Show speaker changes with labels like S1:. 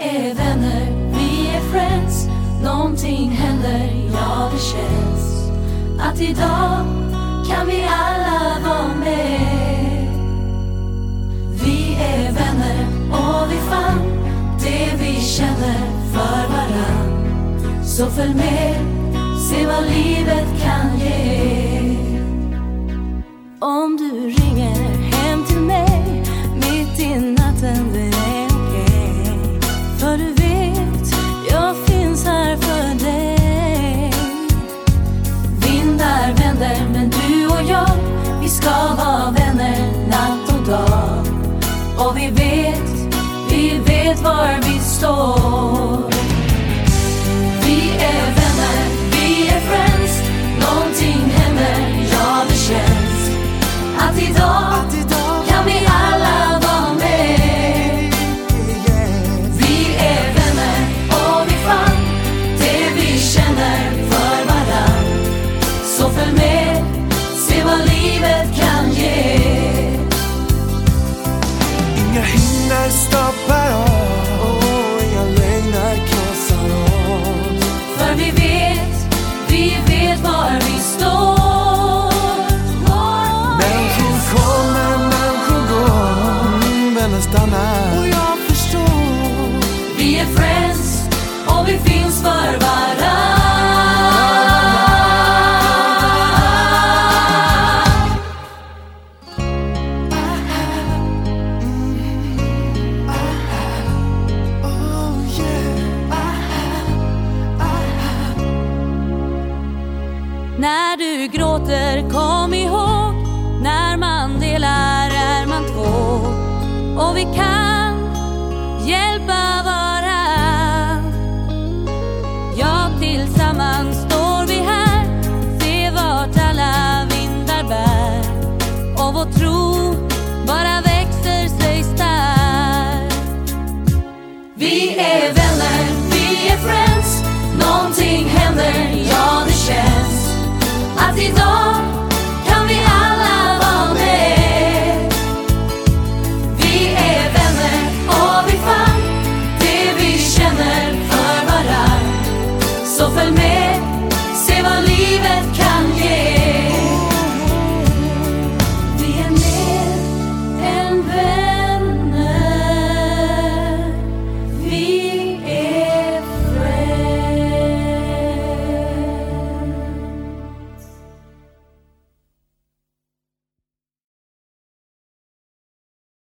S1: är vänner, vi är friends. Någonting händer, ja det känns. Att idag kan vi alla vara med. Vi är vänner och vi fann det vi känner för varann. Så följ med, se vad livet kan ge. Vi vet vi finns för varann. Oh yeah. När du gråter, kom ihåg När man delar är man två Och vi kan tro bara växer sig stark. Vi är vänner, vi är friends. Någonting händer, ja det känns. Att idag kan vi alla vara med. Vi är vänner och vi fann det vi känner för varann. Så följ med, se vad livet kan